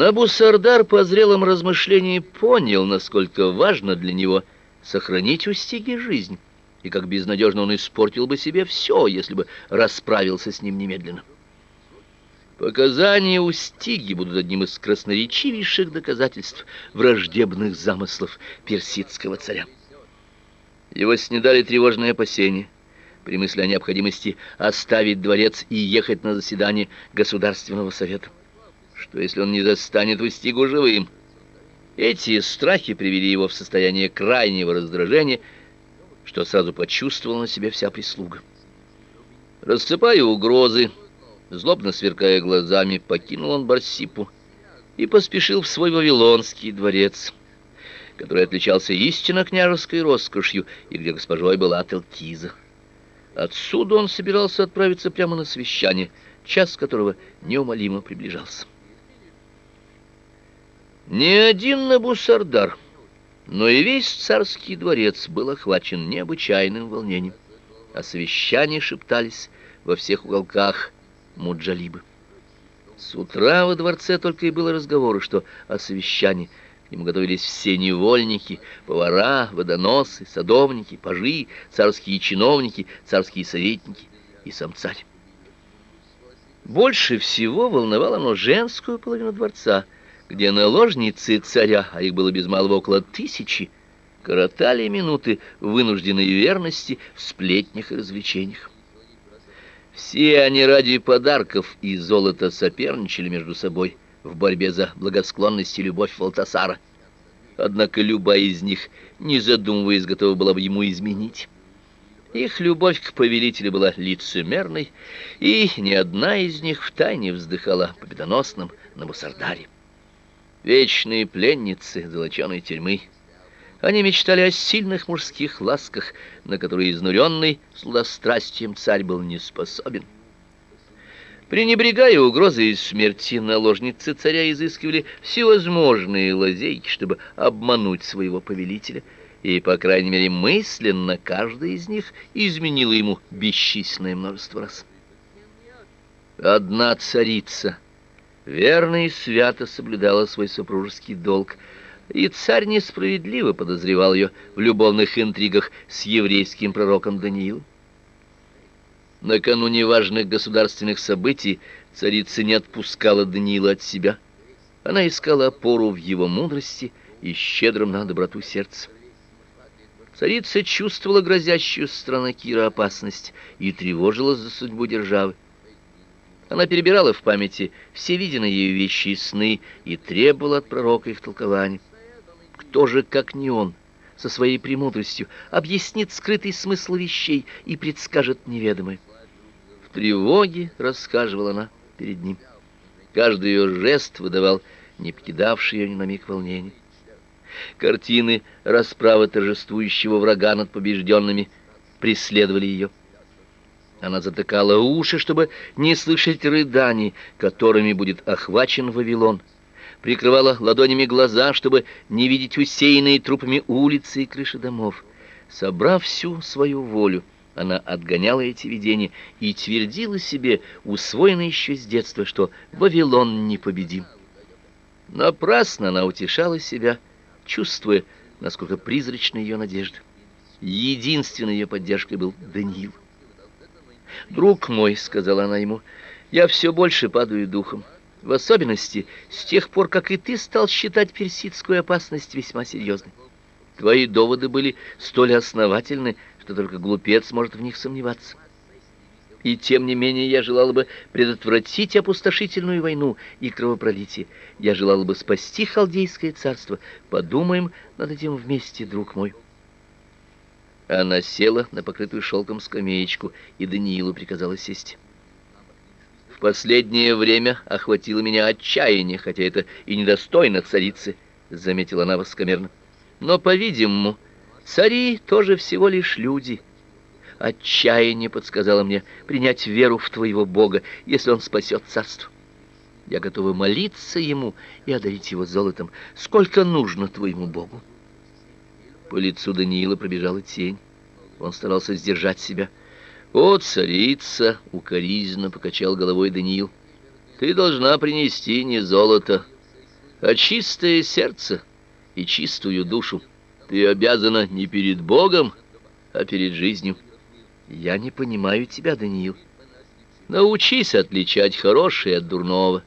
Набусардар по зрелом размышлении понял, насколько важно для него сохранить у Стиги жизнь, и как безнадежно он испортил бы себе все, если бы расправился с ним немедленно. Показания у Стиги будут одним из красноречивейших доказательств враждебных замыслов персидского царя. Его снедали тревожные опасения при мысли о необходимости оставить дворец и ехать на заседание Государственного совета. Что если он не застанет Устигу живым? Эти страхи привели его в состояние крайнего раздражения, что сразу почувствовала на себе вся прислуга. Рассыпая угрозы, Злобно сверкая глазами, покинул он Барсипу и поспешил в свой вавилонский дворец, который отличался истинно княжеской роскошью и где госпожой была Телкиза. Отсюда он собирался отправиться прямо на совещание, час которого неумолимо приближался. Не один Набусардар, но и весь царский дворец был охвачен необычайным волнением. О совещании шептались во всех уголках Муджалибы. С утра во дворце только и было разговоры, что о совещании. К нему готовились все невольники, повара, водоносы, садовники, пажи, царские чиновники, царские советники и сам царь. Больше всего волновало оно женскую половину дворца, где наложницы царя, а их было без малого около тысячи, коротали минуты вынужденной верности в сплетнях и развлечениях. Все они ради подарков и золота соперничали между собой в борьбе за благосклонность и любовь Валтасара. Однако любая из них, не задумываясь, готова была бы ему изменить. Их любовь к повелителю была лицемерной, и ни одна из них втайне вздыхала о победоносном Набусардаре. Вечные пленницы золоченой тюрьмы — они мечтали о сильных мужских ласках, на которые изнуренный сладострастием царь был не способен. Пренебрегая угрозой смерти, наложницы царя изыскивали всевозможные лазейки, чтобы обмануть своего повелителя, и, по крайней мере, мысленно каждая из них изменила ему бесчисленное множество раз. Одна царица, верно и свято соблюдала свой супружеский долг — и царь несправедливо подозревал ее в любовных интригах с еврейским пророком Даниилом. Накануне важных государственных событий царица не отпускала Даниила от себя. Она искала опору в его мудрости и щедром на доброту сердца. Царица чувствовала грозящую с стороны Кира опасность и тревожилась за судьбу державы. Она перебирала в памяти все виденные ею вещи и сны и требовала от пророка их толкования. Кто же, как не он, со своей премудростью объяснит скрытый смысл вещей и предскажет неведомое? В тревоге рассказывала она перед ним. Каждый ее жест выдавал не покидавший ее ни на миг волнение. Картины расправы торжествующего врага над побежденными преследовали ее. Она затыкала уши, чтобы не слышать рыданий, которыми будет охвачен Вавилон прикрывала ладонями глаза, чтобы не видеть усеянные трупами улицы и крыши домов. Собрав всю свою волю, она отгоняла эти видения и твердила себе, усвоенное еще с детства, что Вавилон непобедим. Напрасно она утешала себя, чувствуя, насколько призрачна ее надежда. Единственной ее поддержкой был Даниил. «Друг мой», — сказала она ему, — «я все больше падаю духом в особенности с тех пор, как и ты стал считать персидскую опасность весьма серьезной. Твои доводы были столь основательны, что только глупец может в них сомневаться. И тем не менее я желала бы предотвратить опустошительную войну и кровопролитие. Я желала бы спасти халдейское царство. Подумаем над этим вместе, друг мой. Она села на покрытую шелком скамеечку, и Даниилу приказала сесть последнее время охватило меня отчаяние, хотя это и недостойно царицы, заметила она воскомерно. Но, по-видимому, цари тоже всего лишь люди. Отчаяние подсказало мне принять веру в твоего Бога, если он спасет царство. Я готова молиться ему и одарить его золотом, сколько нужно твоему Богу. По лицу Даниила пробежала тень. Он старался сдержать себя. «О, царица!» — укоризненно покачал головой Даниил. «Ты должна принести не золото, а чистое сердце и чистую душу ты обязана не перед Богом, а перед жизнью. Я не понимаю тебя, Даниил. Научись отличать хорошее от дурного.